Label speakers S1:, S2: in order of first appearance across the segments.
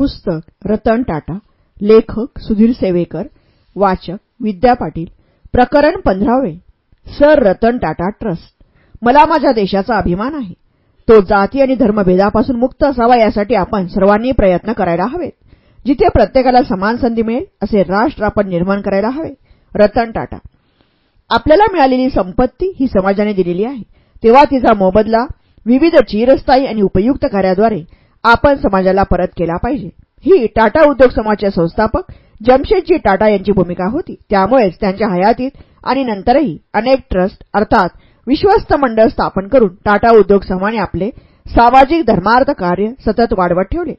S1: पुस्तक रतन टाटा लेखक सुधीर सेवेकर वाचक विद्या पाटील प्रकरण पंधरावे सर रतन टाटा ट्रस्ट मला माझ्या देशाचा अभिमान आहे तो जाती आणि धर्मभेदापासून मुक्त असावा यासाठी आपण सर्वांनी प्रयत्न करायला हवेत जिथे प्रत्येकाला समान संधी मिळेल असे राष्ट्र आपण निर्माण करायला हवे रतन टाटा आपल्याला मिळालेली संपत्ती ही समाजाने दिलेली आहे तेव्हा तिचा मोबदला विविध चिरस्थायी आणि उपयुक्त कार्याद्वारे आपण समाजाला परत केला पाहिजे ही टाटा उद्योग समाजाचे संस्थापक जमशेदजी टाटा यांची भूमिका होती त्यामुळेच त्यांच्या हयातीत आणि नंतरही अनेक ट्रस्ट अर्थात विश्वस्त मंडळ स्थापन करून टाटा उद्योग समूहाने आपले सामाजिक धर्मार्थ कार्य सतत वाढवत ठेवले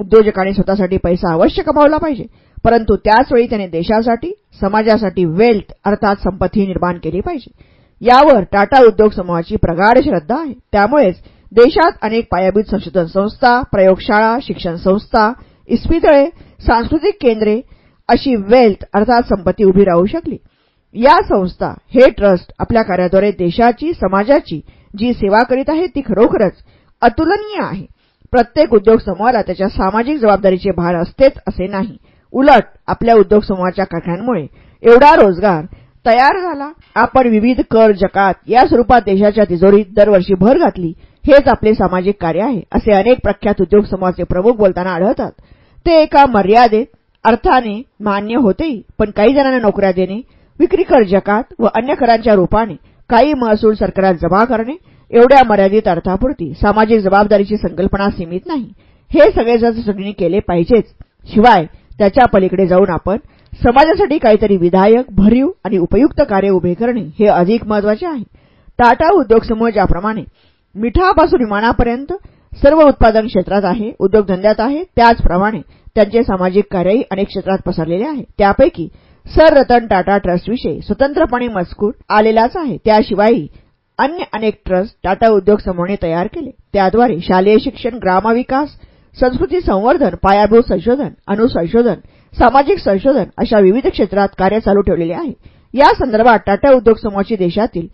S1: उद्योजकाने स्वतःसाठी पैसा अवश्य कमावला पाहिजे परंतु त्याचवेळी त्याने देशासाठी समाजासाठी वेल्थ अर्थात संपत्ती निर्माण केली पाहिजे यावर टाटा उद्योग समूहाची प्रगाढ श्रद्धा आहे त्यामुळेच देशात अनेक पायाभूत संशोधन संस्था प्रयोगशाळा शिक्षण संस्था इस्पितळे सांस्कृतिक केंद्रे अशी वेल्थ अर्थात संपत्ती उभी राहू शकली या संस्था हे ट्रस्ट आपल्या कार्याद्वारे देशाची समाजाची जी सेवा करीत आहे ती खरोखरच अतुलनीय आहे प्रत्येक उद्योग समूहाला त्याच्या सामाजिक जबाबदारीचे भार असतेच असे नाही उलट आपल्या उद्योग समूहाच्या कारखान्यांमुळे एवढा रोजगार तयार झाला आपण विविध कर जकात या स्वरूपात देशाच्या तिजोरीत दरवर्षी भर घातली हेच आपले सामाजिक कार्य आहे असे अनेक प्रख्यात उद्योग समूहाचे प्रमुख बोलताना आढळतात ते एका मर्यादेत अर्थाने मान्य होतेही पण काही जणांना नोकऱ्या देणे विक्री कर जकात व अन्य करांच्या रूपाने काही महसूल सरकारात जमा करणे एवढ्या मर्यादित अर्थापुरती सामाजिक जबाबदारीची संकल्पना सीमित नाही हे सगळे जण सगळी केले पाहिजेच शिवाय त्याच्या पलीकडे जाऊन आपण समाजासाठी काहीतरी विधायक भरीव आणि उपयुक्त कार्य उभे करणे हे अधिक महत्वाचे आहे टाटा उद्योग समूह ज्याप्रमाणे मिठापासून विमानापर्यंत सर्व उत्पादन क्षेत्रात आहे उद्योगधंद्यात आहे त्याचप्रमाणे त्यांचे सामाजिक कार्यही अनेक क्षेत्रात पसरलेले आहे त्यापैकी सर रतन टाटा ट्रस्टविषयी स्वतंत्रपणे मजकूर आलेलाच आहे त्याशिवायही अन्य अनेक ट्रस्ट टाटा उद्योग समूहाने तयार केले त्याद्वारे शालेय शिक्षण ग्रामविकास संस्कृती संवर्धन पायाभूत संशोधन अणुसंशोधन सामाजिक संशोधन अशा विविध क्षेत्रात कार्य चालू ठेवलेले आहे या संदर्भात टाटा उद्योग समूहाची देशातील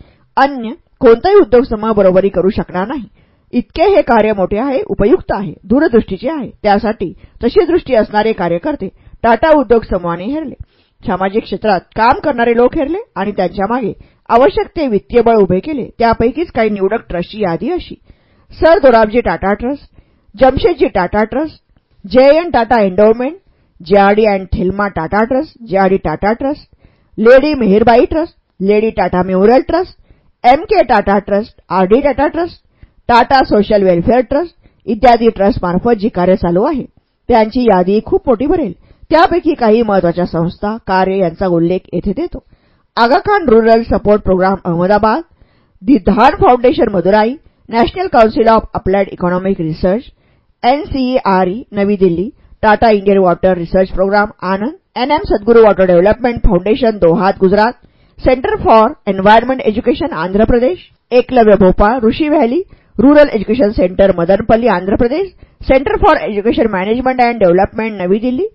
S1: अन्य कोणताही उद्योग समूह बरोबरी करू शकणार नाही इतके हे कार्य मोठे आहे उपयुक्त आहे दूरदृष्टीचे आहे त्यासाठी तशी दृष्टी असणारे कार्यकर्ते टाटा उद्योग समूहाने हेरले सामाजिक क्षेत्रात काम करणारे लोक हेरले आणि त्यांच्यामागे आवश्यक ते वित्तीय बळ उभे केले त्यापैकीच काही निवडक ट्रस्टची यादी अशी sir Dorabji Tata trust Jamsetji Tata trust J N Tata endowment JRD and Thelma Tata trust JRD Tata trust lady Meherbai trust lady Tata memorial trust M K Tata trust R D Tata trust Tata social welfare trust इत्यादी ट्रस्टमार्फत जी कार्य चालू आहे त्यांची यादी खूप मोठी भरेल त्यापैकी काही महत्वाच्या संस्था कार्य यांचा उल्लेख येथे देतो Aga Khan rural support programme Ahmedabad the Dhan foundation Madurai national council of applied economic research NCAER Navi Delhi Tata Indian water research programme Anand NM Sadguru water development foundation Dahod Gujarat centre for environment education Andhra Pradesh Eklavya Bhopal Rishi valley rural education centre Madanapalle Andhra Pradesh centre for education management and development Navi Delhi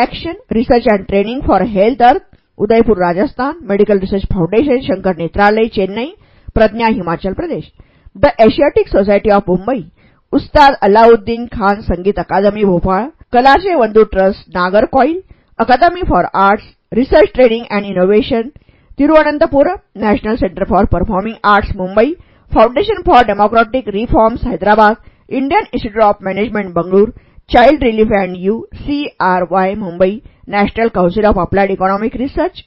S1: action research and training for health Arth Udaipur Rajasthan medical research foundation Shankar Nethralaya Chennai Pragya Himachal Pradesh the asiatic society of Mumbai Ustad Alauddin Khan Sangeet Akademi Bhopal कलाचे वंदू trust कॉईल academy for arts research training and innovation Thiruvananthapuram national centre for performing arts Mumbai foundation for democratic reforms Hyderabad Indian institute of management Bengaluru child relief and you CRY Mumbai national council of applied economic research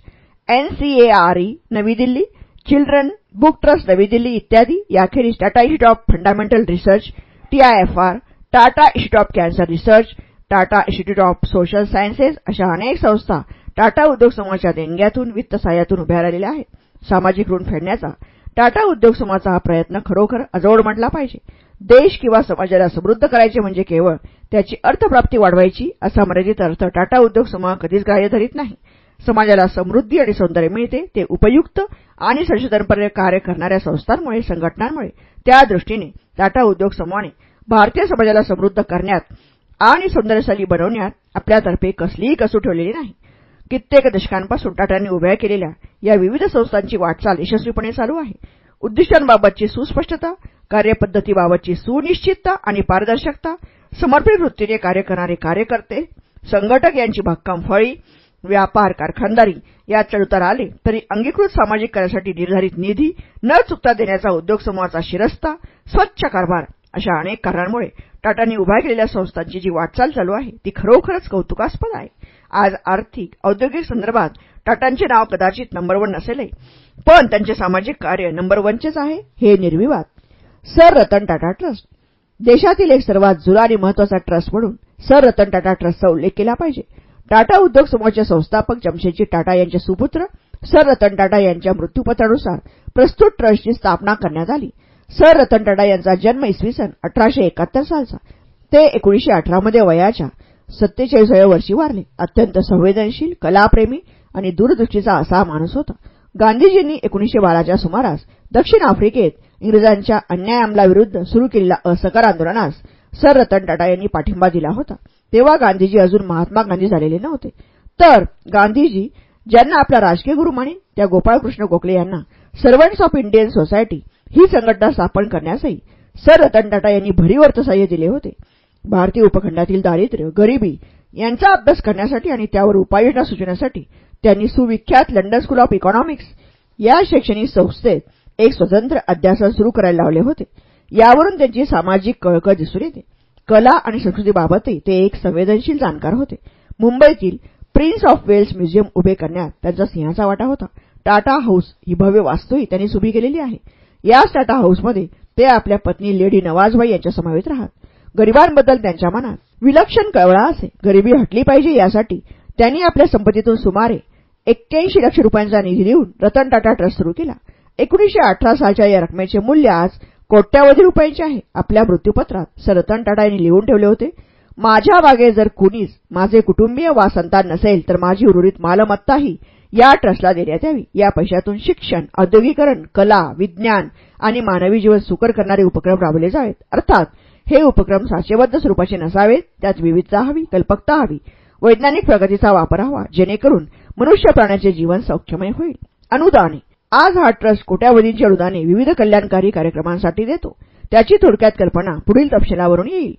S1: NCAER Navi Delhi children book trust Navi Delhi इत्यादी याखेरीज Tata institute of fundamental research TIFR Tata institute of cancer research Tata institute of social sciences अशा अनेक संस्था टाटा उद्योग समूहाच्या देणग्यातून वित्त सहाय्यातून उभ्या राहिलेल्या आहेत सामाजिक ऋण फेडण्याचा टाटा उद्योग समूहाचा हा प्रयत्न खरोखर अजोड म्हटला पाहिजे देश किंवा समाजाला समृद्ध करायचे म्हणजे केवळ त्याची अर्थप्राप्ती वाढवायची असा मर्यादित अर्थ टाटा उद्योग समूह कधीच ग्राह्य धरीत नाही समाजाला समृद्धी आणि सौंदर्य मिळते ते उपयुक्त आणि संशोधनपर्य कार्य करणाऱ्या संस्थांमुळे संघटनांमुळे त्या दृष्टीने टाटा उद्योग समूहाने भारतीय समाजाला समृद्ध करण्यात आणि सौंदर्यशाली बनवण्यात आपल्यातर्फे कसलीही कसू ठेवलेली नाही कित्येक दशकांपासून टाटांनी उभ्या केलेल्या या विविध संस्थांची वाटचाल यशस्वीपणे चालू आहे उद्दिष्टांबाबतची सुस्पष्टता कार्यपद्धतीबाबतची सुनिश्चितता आणि पारदर्शकता समर्पित वृत्तीने कार्य करणारे कार्यकर्ते संघटक यांची भक्कम फळी व्यापार कारखानदारी यात चढउतार आले तरी अंगीकृत सामाजिक कार्यासाठी निर्धारित निधी न चुकता देण्याचा उद्योग समूहाचा शिरस्ता स्वच्छ कारभार अशा अनेक कारणांमुळे टाटांनी उभ्या केलेल्या संस्थांची जी वाटचाल चालू आहे ती खरोखरच कौतुकास्पद आहे आज आर्थिक औद्योगिक संदर्भात टाटांचे नाव कदाचित नंबर वन नसेल पण त्यांचे सामाजिक कार्य नंबर वनचेच आहे हे निर्विवाद सर रतन टाटा ट्रस्ट देशातील एक सर्वात जुना आणि महत्वाचा ट्रस्ट म्हणून सर रतन टाटा ट्रस्टचा उल्लेख केला पाहिजे टाटा उद्योग समूहाचे संस्थापक जमशेदजी टाटा यांचे सुपुत्र सर रतन टाटा यांच्या मृत्यूपत्रानुसार प्रस्तुत ट्रस्टची स्थापना करण्यात आली सर रतन टाटा यांचा जन्म इसवी सन अठराशे एकाहत्तर सालचा ते एकोणीशे अठरामध्ये वयाच्या सत्तेचाळीसाव्या वर्षी वारले अत्यंत संवेदनशील कलाप्रेमी आणि दूरदृष्टीचा असा माणूस होता गांधीजींनी एकोणीशे बाराच्या सुमारास दक्षिण आफ्रिकेत इंग्रजांच्या अन्याय अंमलाविरुद्ध सुरू केलेल्या असहकार आंदोलनास सर रतन टाटा यांनी पाठिंबा दिला होता तेव्हा गांधीजी अजून महात्मा गांधी झालेले नव्हते तर गांधीजी ज्यांना आपला राजकीय गुरु मानेन त्या गोपाळकृष्ण गोखले यांना सर्वंट्स ऑफ इंडियन सोसायटी ही संघटना स्थापन करण्यासही सर रतन टाटा यांनी भरीव अर्थसहाय्य दिले होते भारतीय उपखंडातील दारिद्र्य गरिबी यांचा अभ्यास करण्यासाठी आणि त्यावर उपाययोजना सुचवण्यासाठी त्यांनी सुविख्यात लंडन स्कूल ऑफ इकॉनॉमिक्स या शैक्षणिक संस्थेत एक स्वतंत्र अध्यासन सुरू करायला लावले होते यावरून त्यांची सामाजिक कळकळ दिसून येते कला आणि संस्कृतीबाबतही ते एक संवेदनशील जाणकार होते मुंबईतील प्रिन्स ऑफ वेल्स म्युझियम उभे करण्यात त्यांचा सिंहाचा वाटा होता टाटा हाऊस ही भव्य वास्तूही त्यांनी उभी केलेली आहे याच टाटा हाऊसमध्ये ते आपल्या पत्नी लेडी नवाजबाई यांच्या समावेत राहत गरिबांबद्दल त्यांच्या मनात विलक्षण कळवळा असे गरिबी हटली पाहिजे यासाठी त्यांनी आपल्या संपत्तीतून सुमारे एक्क्याऐंशी लक्ष रुपयांचा निधी देऊन रतन टाटा ट्रस्ट सुरू केला एकोणीशे अठरा सालच्या या रकमेचे मूल्य आज कोट्यावधी रुपयांचे आहे आपल्या मृत्यूपत्रात सर रतन टाटा यांनी लिहून ठेवले होते माझ्या बागे जर कुणीच माझे कुटुंबीय वा संतान नसेल तर माझी उर्वरित मालमत्ताही या ट्रस्टला देण्यात यावी या पैशातून शिक्षण औद्योगिकरण कला विज्ञान आणि मानवी जीवन सुकर करणारे उपक्रम राबवले जावेत अर्थात हे उपक्रम साचेबद्ध स्वरूपाचे नसावेत त्यात विविधता हवी कल्पकता हवी वैज्ञानिक प्रगतीचा वापर हवा जेणेकरून मनुष्य प्राण्याचे जीवन सौख्यमय होईल अनुदाने आज हा ट्रस्ट कोट्यावधींची अनुदाने विविध कल्याणकारी कार्यक्रमांसाठी देतो त्याची थोडक्यात कल्पना पुढील तपशिलावरून येईल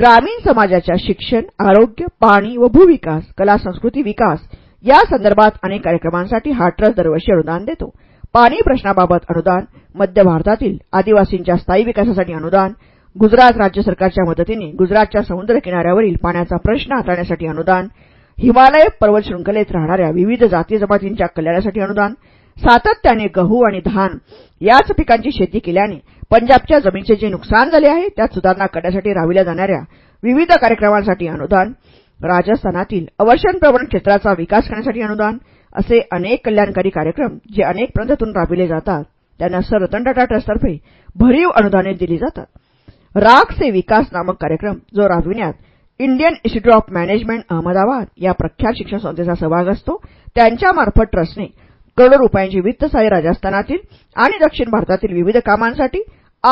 S1: ग्रामीण समाजाच्या शिक्षण आरोग्य पाणी व भूविकास कला संस्कृती विकास या संदर्भात अनेक कार्यक्रमांसाठी हा ट्रस्ट दरवर्षी अनुदान देतो पाणी प्रश्नाबाबत अनुदान मध्य भारतातील आदिवासींच्या स्थायी विकासासाठी अनुदान गुजरात राज्य सरकारच्या मदतीने गुजरातच्या समुद्र किनाऱ्यावरील पाण्याचा प्रश्न हाताळण्यासाठी अनुदान हिमालय पर्वत शृंखलेत राहणाऱ्या विविध जाती जमातींच्या कल्याणासाठी अनुदान सातत्याने गहू आणि धान याच पिकांची शेती केल्याने पंजाबच्या जमिनीचे जे नुकसान झाले आहे त्यात सुधारणा करण्यासाठी राबविल्या जाणाऱ्या विविध कार्यक्रमांसाठी अनुदान राजस्थानातील प्रवण क्षेत्राचा विकास करण्यासाठी अनुदान असे अनेक कल्याणकारी कार्यक्रम जे अनेक प्रांतातून राबविले जातात त्यांना सर रतन टाटा ट्रस्टतर्फे भरीव अनुदाने दिली जातात राग से विकास नामक कार्यक्रम जो राबविण्यात Indian institute of management Ahmedabad या प्रख्यात शिक्षण संस्थेचा सहभाग असतो त्यांच्यामार्फत ट्रस्टने करोडो वित्त सहाय्य राजस्थानातील आणि दक्षिण भारतातील विविध कामांसाठी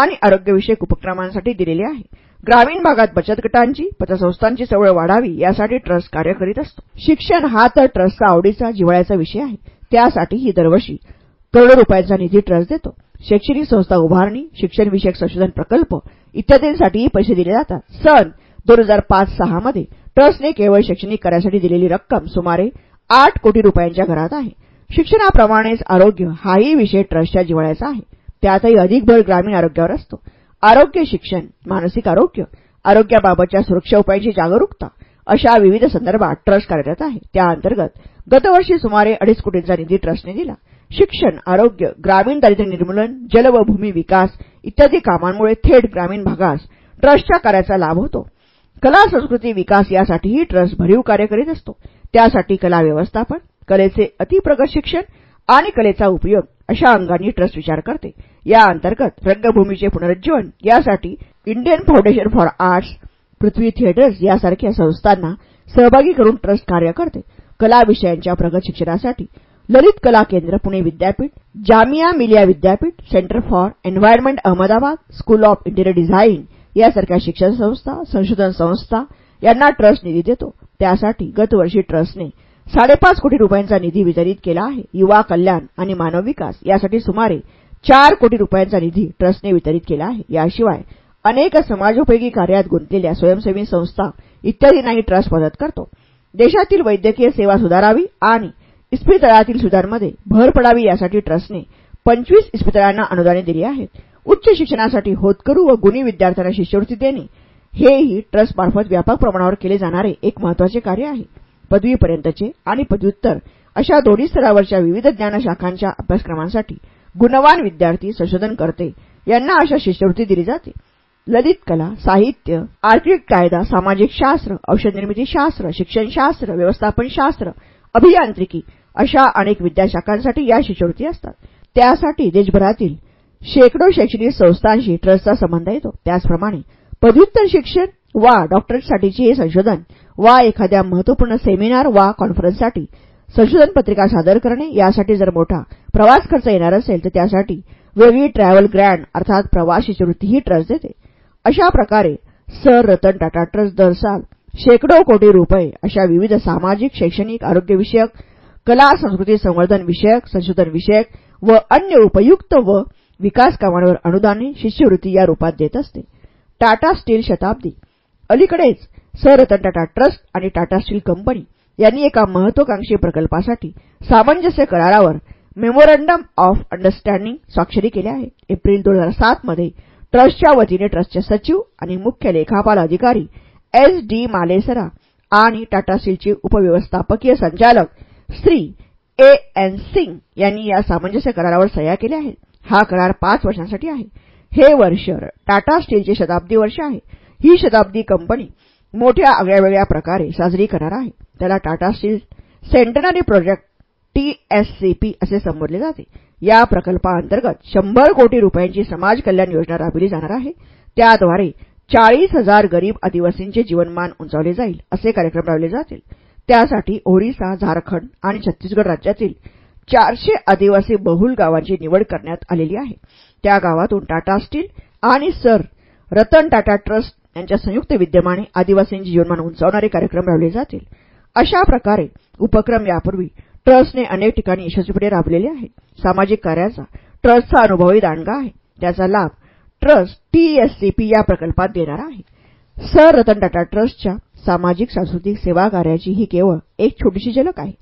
S1: आणि आरोग्यविषयक उपक्रमांसाठी दिलेली आहे ग्रामीण भागात बचत गटांची पतसंस्थांची सवळ वाढावी यासाठी ट्रस्ट कार्य करीत असतो शिक्षण हा तर ट्रस्टचा आवडीचा जिव्हाळ्याचा विषय आहे त्यासाठी ही दरवर्षी करोडो रुपयांचा निधी ट्रस्ट देतो शैक्षणिक संस्था उभारणी शिक्षणविषयक संशोधन प्रकल्प इत्यादींसाठीही पैसे दिले जातात सन दोन हजार पाच सहा मध्ये ट्रस्टने केवळ शैक्षणिक करासाठी दिलेली रक्कम सुमारे आठ कोटी रुपयांच्या घरात आहे शिक्षणाप्रमाणेच आरोग्य हाही विषय ट्रस्टच्या जिवाळ्याचा आहे त्यातही अधिक भर ग्रामीण आरोग्यावर असतो आरोग्य शिक्षण मानसिक आरोग्य आरोग्याबाबतच्या सुरक्षा उपायांची जागरूकता अशा विविध संदर्भात ट्रस्ट कार्यरत आहे त्याअंतर्गत गतवर्षी सुमारे अडीच कोटींचा निधी ट्रस्टने दिला शिक्षण आरोग्य ग्रामीण दारिद्र्य निर्मूलन जल व भूमी विकास इत्यादी कामांमुळे थेट ग्रामीण भागास ट्रस्टच्या कार्याचा लाभ होतो कला संस्कृती विकास यासाठीही ट्रस्ट भरीव कार्य करीत असतो त्यासाठी कला व्यवस्थापन कलेचे अतिप्रगत शिक्षण आणि कलेचा उपयोग अशा अंगांनी ट्रस्ट विचार करते या अंतर्गत रंगभूमीचे पुनरुज्जीवन यासाठी Indian foundation for arts Prithvi theatres यासारख्या संस्थांना सहभागी करून ट्रस्ट कार्य करते कला विषयांच्या प्रगत शिक्षणासाठी ललित कला केंद्र पुणे विद्यापीठ जामिया मिलिया विद्यापीठ centre for environment Ahmedabad school of interior design यासारख्या शिक्षण संस्था संशोधन संस्था यांना ट्रस्ट निधी देतो त्यासाठी गतवर्षी ट्रस्टने साडेपाच कोटी रुपयांचा निधी वितरित केला आहे युवा कल्याण आणि मानव विकास यासाठी सुमारे चार कोटी रुपयांचा निधी ट्रस्टने वितरित केला आहे याशिवाय अनेक समाजोपयोगी कार्यात गुंतलेल्या स्वयंसेवी संस्था इत्यादींनाही ट्रस्ट मदत करतो देशातील वैद्यकीय सेवा सुधारावी आणि इस्पितळातील सुधारमध्ये भर पडावी यासाठी ट्रस्टने पंचवीस इस्पितळांना अनुदाने दिली आहेत उच्च शिक्षणासाठी होतकरू व गुणी विद्यार्थ्यांना शिष्यवृत्ती देणे हेही ट्रस्टमार्फत व्यापक प्रमाणावर केले जाणारे एक महत्वाचे कार्य आहे पदवीपर्यंतचे आणि पदव्युत्तर अशा दोन्ही स्तरावरच्या विविध ज्ञानशाखांच्या अभ्यासक्रमांसाठी गुणवान विद्यार्थी संशोधन करते यांना अशा शिष्यवृत्ती दिली जाते ललित कला साहित्य आर्थिक कायदा सामाजिक शास्त्र औषधनिर्मिती शास्त्र शिक्षणशास्त्र व्यवस्थापनशास्त्र अभियांत्रिकी अशा अनेक विद्याशाखांसाठी या शिष्यवृत्ती असतात त्यासाठी देशभरातील शेकडो शैक्षणिक संस्थांशी ट्रस्टचा संबंध येतो त्याचप्रमाणे पदव्युत्तर शिक्षण वा डॉक्टरेटसाठीचे हे संशोधन वा एखाद्या महत्वपूर्ण सेमिनार वा कॉन्फरन्ससाठी संशोधन पत्रिका सादर करणे यासाठी जर मोठा प्रवास खर्च येणार असेल तर त्यासाठी वेगळी ट्रॅव्हल ग्रँड अर्थात प्रवास शिष्यवृत्तीही ट्रस्ट देते अशा प्रकारे सर रतन टाटा ट्रस्ट दर साल शेकडो कोटी रुपये अशा विविध सामाजिक शैक्षणिक आरोग्यविषयक कला संस्कृती संवर्धन विषयक संशोधन विषयक व अन्य उपयुक्त व विकास कामांवर अनुदाने शिष्यवृत्ती या रुपात देत असते टाटा स्टील शताब्दी अलीकडेच सरतन टाटा ट्रस्ट आणि टाटा स्टील कंपनी यांनी एका महत्वाकांक्षी प्रकल्पासाठी सामंजस्य करारावर मेमोरंडम ऑफ अंडरस्टँडिंग स्वाक्षरी केली आहे एप्रिल दोन हजार सातमध्ये ट्रस्टच्या वतीने ट्रस्टचे सचिव आणि मुख्य लेखापाल अधिकारी एस डी मालेसरा आणि टाटा स्टीलचे उपव्यवस्थापकीय संचालक श्री ए एन सिंग यांनी या सामंजस्य करारावर सह्या केल्या आहेत हा करार पाच वर्षांसाठी आहे हे वर्ष टाटा स्टीलचे शताब्दी वर्ष आहे ही शताब्दी कंपनी मोठ्या आगळ्यावेगळ्या प्रकारे साजरी करणार आहे त्याला Tata steel centenary project TSCP असे संबोधले जाते या प्रकल्पाअंतर्गत शंभर कोटी रुपयांची समाज कल्याण योजना राबविली जाणार आहे त्याद्वारे चाळीस हजार गरीब आदिवासींचे जीवनमान उंचावले जाईल असे कार्यक्रम राबवले जातील त्यासाठी ओरिसा झारखंड आणि छत्तीसगड राज्यातील चारशे आदिवासी बहुल गावांची निवड करण्यात आलेली आहे त्या गावातून टाटा स्टील आणि सर रतन टाटा ट्रस्ट यांच्या संयुक्त विद्यमाने आदिवासींचे जीवनमान उंचावणारे कार्यक्रम राबवले जातील अशा प्रकारे उपक्रम यापूर्वी ट्रस्टने अनेक ठिकाणी यशस्वीपणे राबलेले आहेत सामाजिक कार्याचा ट्रस्टचा अनुभवही दांडगा आहे त्याचा लाभ ट्रस्ट टीएससीपी या प्रकल्पात देणार आहे सर रतन टाटा ट्रस्टच्या सामाजिक सांस्कृतिक सेवा कार्याची ही केवळ एक छोटीशी झलक आहे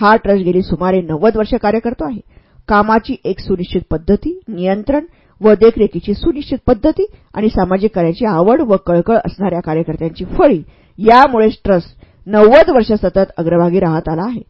S1: हा ट्रस्ट गेली सुमारे नव्वद वर्ष कार्य करतो आहे कामाची एक सुनिश्चित पद्धती नियंत्रण व देखरेखीची सुनिश्चित पद्धती आणि सामाजिक कार्याची आवड व कळकळ असणाऱ्या कार्यकर्त्यांची फळी यामुळे ट्रस्ट नव्वद वर्ष सतत अग्रभागी राहत आला आहे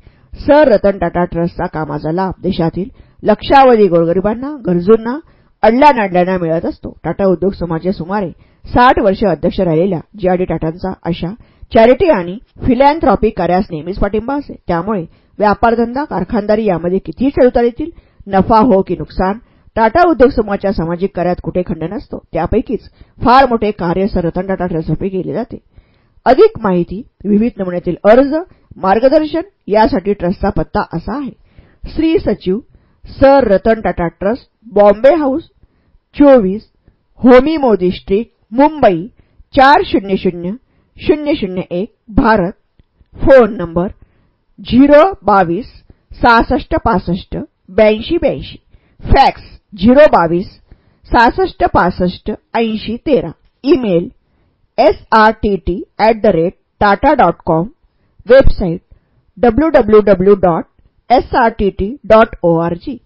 S1: सर रतन टाटा ट्रस्टचा कामाचा लाभ देशातील लक्षावधी गोरगरिबांना गरजूंना अडला नाडल्याना मिळत असतो टाटा उद्योग समाजचे सुमारे साठ वर्षे अध्यक्ष राहिलेल्या जीआरडी टाटांचा अशा चॅरिटी आणि फिलॅन्थ्रॉपिक कार्यास नेहमीच पाठिंबा असे त्यामुळे व्यापारधंदा कारखानदारी यामध्ये कितीही चढउतार येतील नफा हो की नुकसान टाटा उद्योग समूहाच्या सामाजिक कार्यात कुठे खंड नसतो त्यापैकीच फार मोठे कार्य सर रतन टाटा ट्रस्टतर्फे केले जाते अधिक माहिती विविध नमुन्यातील अर्ज मार्गदर्शन यासाठी ट्रस्टचा पत्ता असा आहे श्री सचिव sir Ratan Tata trust Bombay house चोवीस होमी मोदी स्ट्रीट मुंबई चार शून्य शून्य शून्य शून्य एक भारत फोन नंबर झिरो बावीस सहासष्ट पासष्ट ब्याऐंशी ब्याऐंशी फॅक्स झिरो बावीस सहासष्ट पासष्ट ऐंशी तेरा email S R T T at the rate Tata dot com website W W W dot S R T T dot O R G